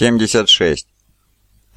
76.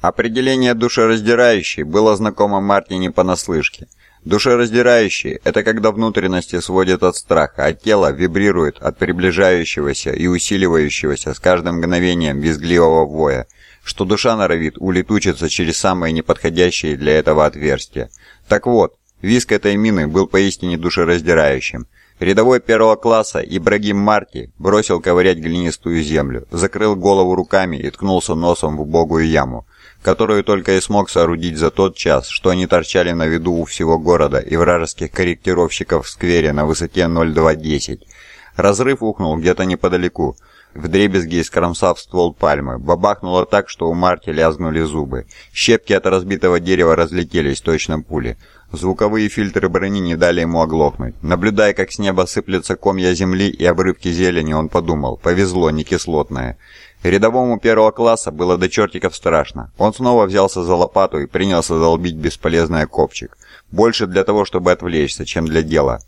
Определение «душераздирающий» было знакомо Марте не понаслышке. Душераздирающий – это когда внутренности сводят от страха, а тело вибрирует от приближающегося и усиливающегося с каждым мгновением визгливого воя, что душа норовит улетучиться через самые неподходящие для этого отверстия. Так вот, визг этой мины был поистине душераздирающим – Рядовой первого класса Ибрагим Марти бросил ковырять глинистую землю, закрыл голову руками и ткнулся носом в убогую яму, которую только и смог соорудить за тот час, что они торчали на виду у всего города и вражеских корректировщиков в сквере на высоте 0210. Разрыв ухнул где-то неподалеку, вдребезги искромсав ствол пальмы. Бабахнуло так, что у Марти лязгнули зубы. Щепки от разбитого дерева разлетелись точно пули. Звуковые фильтры брони не дали ему оглохнуть. Наблюдая, как с неба сыплются комья земли и обрывки зелени, он подумал, повезло, не кислотное. Рядовому первого класса было до чертиков страшно. Он снова взялся за лопату и принялся долбить бесполезный копчик. Больше для того, чтобы отвлечься, чем для дела.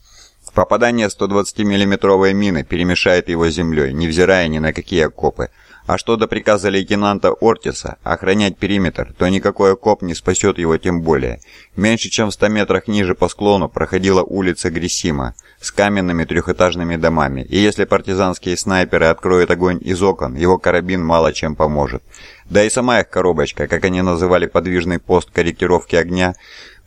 Попадание 120 миллиметровой мины перемешает его землей, невзирая ни на какие окопы. А что до приказа лейтенанта Ортиса охранять периметр, то никакой окоп не спасет его тем более. Меньше чем в 100 метрах ниже по склону проходила улица Грессима с каменными трехэтажными домами, и если партизанские снайперы откроют огонь из окон, его карабин мало чем поможет. Да и сама их коробочка, как они называли подвижный пост корректировки огня,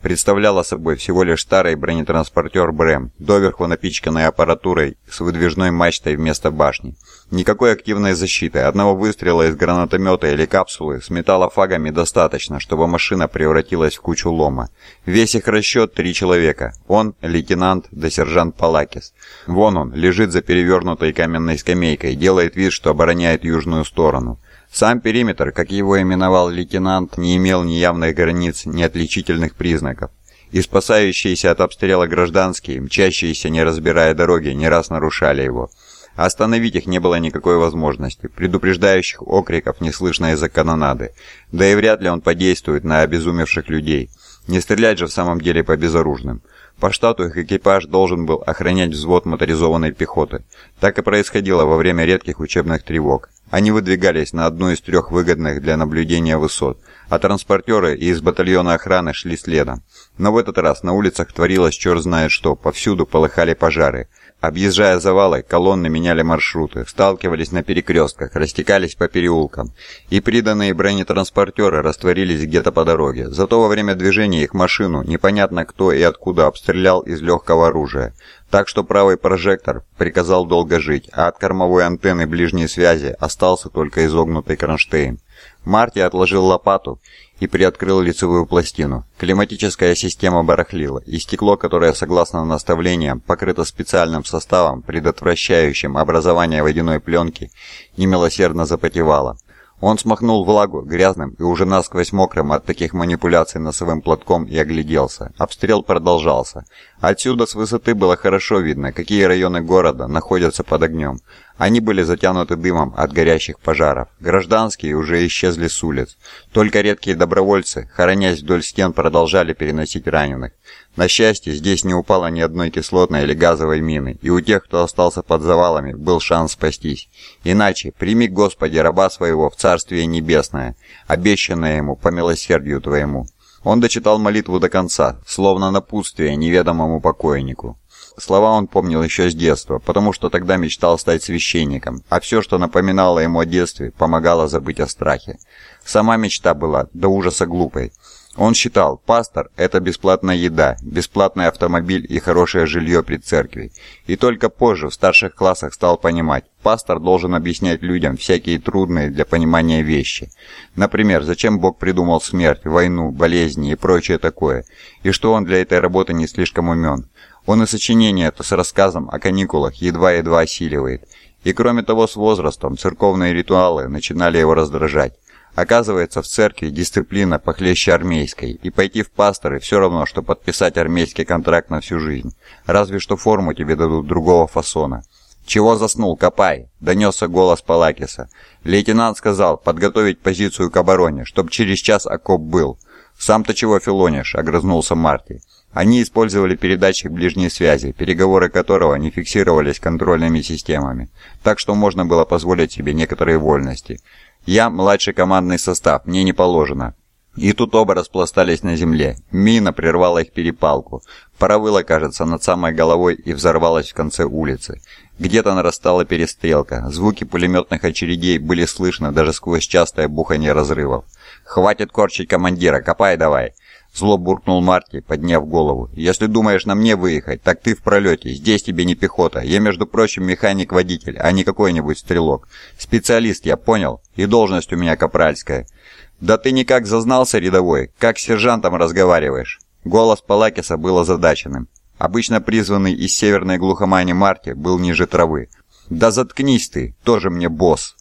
представляла собой всего лишь старый бронетранспортер «Брэм», доверху напичканной аппаратурой с выдвижной мачтой вместо башни. Никакой активной защиты, одного выстрела из гранатомета или капсулы с металлофагами достаточно, чтобы машина превратилась в кучу лома. Весь их расчет три человека. Он, лейтенант, да сержант Палакис. Вон он, лежит за перевернутой каменной скамейкой, делает вид, что обороняет южную сторону. Сам периметр, как его именовал лейтенант, не имел ни явных границ, ни отличительных признаков. И спасающиеся от обстрела гражданские, мчащиеся не разбирая дороги, не раз нарушали его. Остановить их не было никакой возможности, предупреждающих окриков не слышно из-за канонады, да и вряд ли он подействует на обезумевших людей. Не стрелять же в самом деле по безоружным. По штату их экипаж должен был охранять взвод моторизованной пехоты. Так и происходило во время редких учебных тревог. Они выдвигались на одну из трех выгодных для наблюдения высот, а транспортеры из батальона охраны шли следом. Но в этот раз на улицах творилось черт знает что, повсюду полыхали пожары. Объезжая завалы, колонны меняли маршруты, сталкивались на перекрестках, растекались по переулкам, и приданные бронетранспортеры растворились где-то по дороге. Зато во время движения их машину непонятно кто и откуда обстрелял из легкого оружия. Так что правый прожектор приказал долго жить, а от кормовой антенны ближней связи остался только изогнутый кронштейн. Марти отложил лопату и приоткрыл лицевую пластину. Климатическая система барахлила, и стекло, которое, согласно наставлениям, покрыто специальным составом, предотвращающим образование водяной пленки, немилосердно запотевало. Он смахнул влагу грязным и уже насквозь мокрым от таких манипуляций носовым платком и огляделся. Обстрел продолжался. Отсюда с высоты было хорошо видно, какие районы города находятся под огнем. Они были затянуты дымом от горящих пожаров. Гражданские уже исчезли с улиц. Только редкие добровольцы, хоронясь вдоль стен, продолжали переносить раненых. На счастье, здесь не упало ни одной кислотной или газовой мины, и у тех, кто остался под завалами, был шанс спастись. Иначе, прими, Господи, раба своего в Царствие Небесное, обещанное ему по милосердию Твоему. Он дочитал молитву до конца, словно напутствие неведомому покойнику. Слова он помнил еще с детства, потому что тогда мечтал стать священником, а все, что напоминало ему о детстве, помогало забыть о страхе. Сама мечта была до ужаса глупой. Он считал, пастор – это бесплатная еда, бесплатный автомобиль и хорошее жилье при церкви. И только позже, в старших классах, стал понимать, пастор должен объяснять людям всякие трудные для понимания вещи. Например, зачем Бог придумал смерть, войну, болезни и прочее такое, и что он для этой работы не слишком умен. Он и сочинение это с рассказом о каникулах едва-едва осиливает. И кроме того, с возрастом церковные ритуалы начинали его раздражать. Оказывается, в церкви дисциплина похлеще армейской, и пойти в пасторы все равно, что подписать армейский контракт на всю жизнь. Разве что форму тебе дадут другого фасона. «Чего заснул? Копай!» – донесся голос Палакиса. Лейтенант сказал подготовить позицию к обороне, чтоб через час окоп был. «Сам-то чего филонишь?» – огрызнулся Марти. Они использовали передатчик ближней связи, переговоры которого не фиксировались контрольными системами, так что можно было позволить себе некоторые вольности. Я младший командный состав, мне не положено. И тут оба распластались на земле. Мина прервала их перепалку. Паровыла, кажется, над самой головой и взорвалась в конце улицы. Где-то нарастала перестрелка. Звуки пулеметных очередей были слышны даже сквозь частое бухание разрывов. «Хватит корчить командира, копай давай!» Зло буркнул Марти, подняв голову. «Если думаешь на мне выехать, так ты в пролете. Здесь тебе не пехота. Я, между прочим, механик-водитель, а не какой-нибудь стрелок. Специалист, я понял. И должность у меня капральская». «Да ты никак зазнался, рядовой. Как с сержантом разговариваешь?» Голос Палакиса был озадаченным. Обычно призванный из северной глухомани Марти был ниже травы. «Да заткнись ты, тоже мне босс!»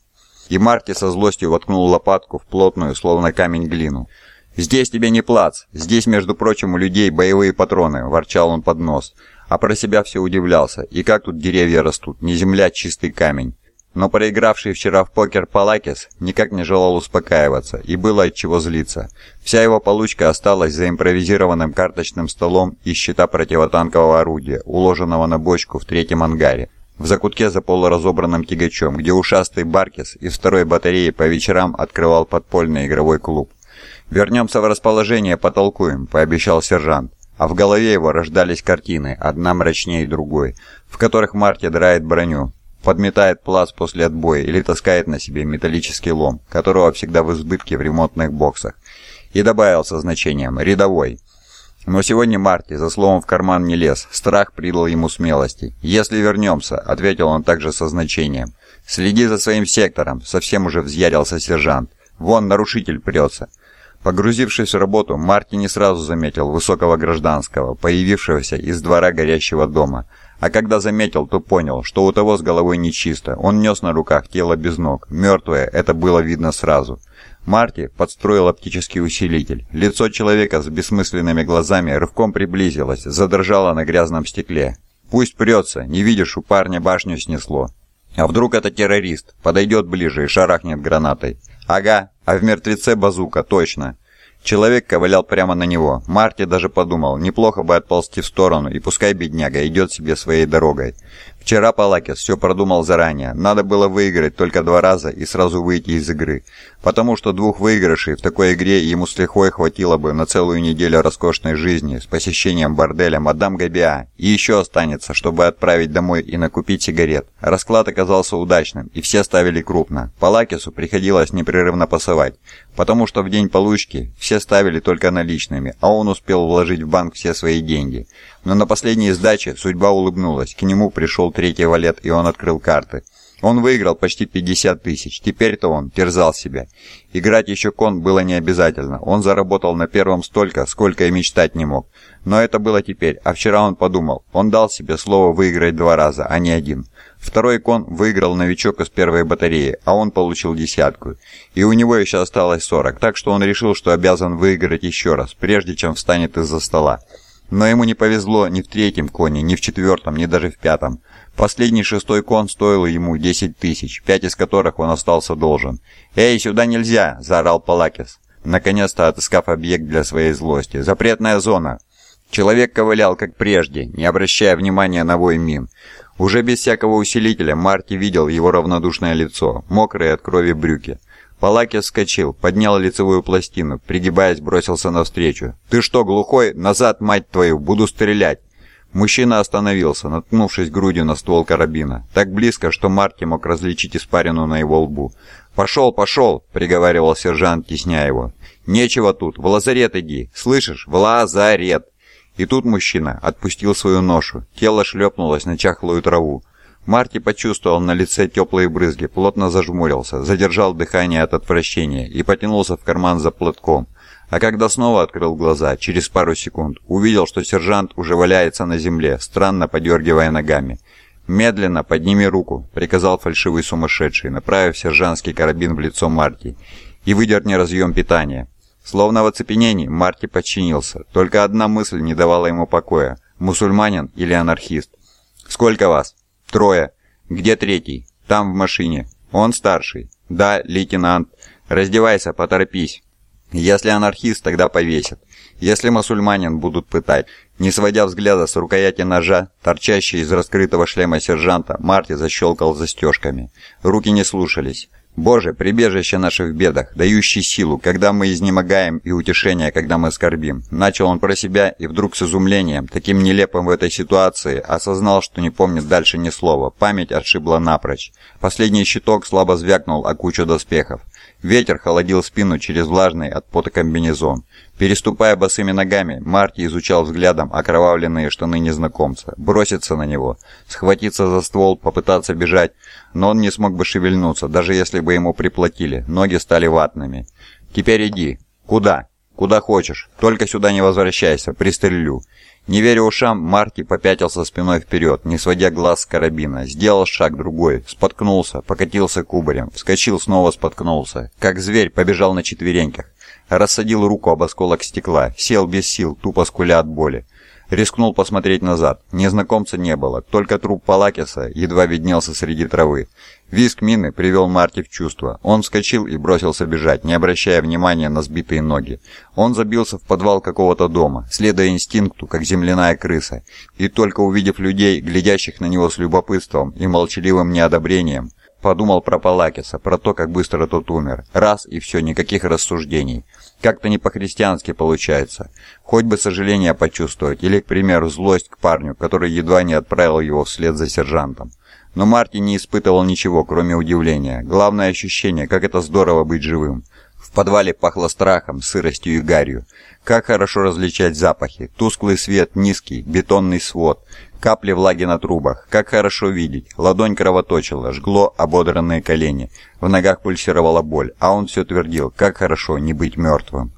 И Марти со злостью воткнул лопатку в плотную, словно камень, глину. «Здесь тебе не плац. Здесь, между прочим, у людей боевые патроны», – ворчал он под нос. А про себя все удивлялся. И как тут деревья растут? Не земля, чистый камень. Но проигравший вчера в покер Палакис никак не желал успокаиваться, и было от чего злиться. Вся его получка осталась за импровизированным карточным столом из щита противотанкового орудия, уложенного на бочку в третьем ангаре, в закутке за полуразобранным тягачом, где ушастый Баркис из второй батареи по вечерам открывал подпольный игровой клуб. «Вернемся в расположение, потолкуем», — пообещал сержант. А в голове его рождались картины, одна мрачнее другой, в которых Марти драет броню, подметает плац после отбоя или таскает на себе металлический лом, которого всегда в избытке в ремонтных боксах. И добавил со значением «рядовой». Но сегодня Марти за словом в карман не лез, страх придал ему смелости. «Если вернемся», — ответил он также со значением. «Следи за своим сектором», — совсем уже взъярился сержант. «Вон нарушитель прется». Погрузившись в работу, Марти не сразу заметил высокого гражданского, появившегося из двора горящего дома. А когда заметил, то понял, что у того с головой нечисто. Он нес на руках тело без ног. Мертвое, это было видно сразу. Марти подстроил оптический усилитель. Лицо человека с бессмысленными глазами рывком приблизилось, задрожало на грязном стекле. «Пусть прется, не видишь, у парня башню снесло». А вдруг это террорист? Подойдет ближе и шарахнет гранатой. Ага, а в мертвеце базука, точно. Человек ковылял прямо на него. Марти даже подумал, неплохо бы отползти в сторону, и пускай бедняга идет себе своей дорогой. Вчера Палакис все продумал заранее. Надо было выиграть только два раза и сразу выйти из игры. Потому что двух выигрышей в такой игре ему с лихвой хватило бы на целую неделю роскошной жизни с посещением борделя мадам Габиа. И еще останется, чтобы отправить домой и накупить сигарет. Расклад оказался удачным, и все ставили крупно. Палакису приходилось непрерывно пасовать. Потому что в день получки все ставили только наличными, а он успел вложить в банк все свои деньги. Но на последней сдаче судьба улыбнулась. К нему пришел третий валет, и он открыл карты. Он выиграл почти 50 тысяч. Теперь-то он терзал себя. Играть еще кон было не обязательно. Он заработал на первом столько, сколько и мечтать не мог. Но это было теперь. А вчера он подумал. Он дал себе слово выиграть два раза, а не один. Второй кон выиграл новичок из первой батареи, а он получил десятку. И у него еще осталось 40, так что он решил, что обязан выиграть еще раз, прежде чем встанет из-за стола. Но ему не повезло ни в третьем коне, ни в четвертом, ни даже в пятом. Последний шестой кон стоил ему 10 тысяч, пять из которых он остался должен. «Эй, сюда нельзя!» – заорал Палакис, наконец-то отыскав объект для своей злости. «Запретная зона!» Человек ковылял, как прежде, не обращая внимания на вой мин. Уже без всякого усилителя Марти видел его равнодушное лицо, мокрые от крови брюки. Палаки вскочил, поднял лицевую пластину, пригибаясь, бросился навстречу. «Ты что, глухой? Назад, мать твою! Буду стрелять!» Мужчина остановился, наткнувшись грудью на ствол карабина. Так близко, что Марти мог различить испарину на его лбу. «Пошел, пошел!» — приговаривал сержант, тесняя его. «Нечего тут, в лазарет иди! Слышишь? В лазарет!» И тут мужчина отпустил свою ношу. Тело шлепнулось на чахлую траву. Марти почувствовал на лице теплые брызги, плотно зажмурился, задержал дыхание от отвращения и потянулся в карман за платком. А когда снова открыл глаза, через пару секунд, увидел, что сержант уже валяется на земле, странно подергивая ногами. «Медленно подними руку», — приказал фальшивый сумасшедший, направив сержантский карабин в лицо Марти. «И выдерни разъем питания». Словно в оцепенении, Марти подчинился. Только одна мысль не давала ему покоя. Мусульманин или анархист? «Сколько вас?» «Трое. Где третий?» «Там, в машине. Он старший». «Да, лейтенант. Раздевайся, поторопись». «Если анархист, тогда повесят. Если мусульманин, будут пытать». Не сводя взгляда с рукояти ножа, торчащей из раскрытого шлема сержанта, Марти защелкал застежками. Руки не слушались. Боже, прибежище наше в бедах, дающий силу, когда мы изнемогаем, и утешение, когда мы скорбим. Начал он про себя и вдруг с изумлением, таким нелепым в этой ситуации, осознал, что не помнит дальше ни слова. Память отшибла напрочь. Последний щиток слабо звякнул о кучу доспехов. Ветер холодил спину через влажный от пота комбинезон. Переступая босыми ногами, Марти изучал взглядом окровавленные штаны незнакомца. Броситься на него, схватиться за ствол, попытаться бежать, но он не смог бы шевельнуться, даже если бы ему приплатили. Ноги стали ватными. «Теперь иди. Куда? Куда хочешь. Только сюда не возвращайся, пристрелю». Не веря ушам, Марти попятился спиной вперед, не сводя глаз с карабина. Сделал шаг другой, споткнулся, покатился кубарем, вскочил, снова споткнулся. Как зверь побежал на четвереньках. Рассадил руку об осколок стекла, сел без сил, тупо скуля от боли. Рискнул посмотреть назад. Незнакомца не было, только труп Палакиса едва виднелся среди травы. Виск мины привел Марти в чувство. Он вскочил и бросился бежать, не обращая внимания на сбитые ноги. Он забился в подвал какого-то дома, следуя инстинкту, как земляная крыса. И только увидев людей, глядящих на него с любопытством и молчаливым неодобрением, подумал про Палакиса, про то, как быстро тот умер. Раз и все, никаких рассуждений. Как-то не по-христиански получается. Хоть бы сожаление почувствовать, или, к примеру, злость к парню, который едва не отправил его вслед за сержантом. Но Марти не испытывал ничего, кроме удивления. Главное ощущение, как это здорово быть живым. В подвале пахло страхом, сыростью и гарью. Как хорошо различать запахи. Тусклый свет, низкий, бетонный свод, капли влаги на трубах. Как хорошо видеть. Ладонь кровоточила, жгло ободранные колени. В ногах пульсировала боль, а он все твердил, как хорошо не быть мертвым.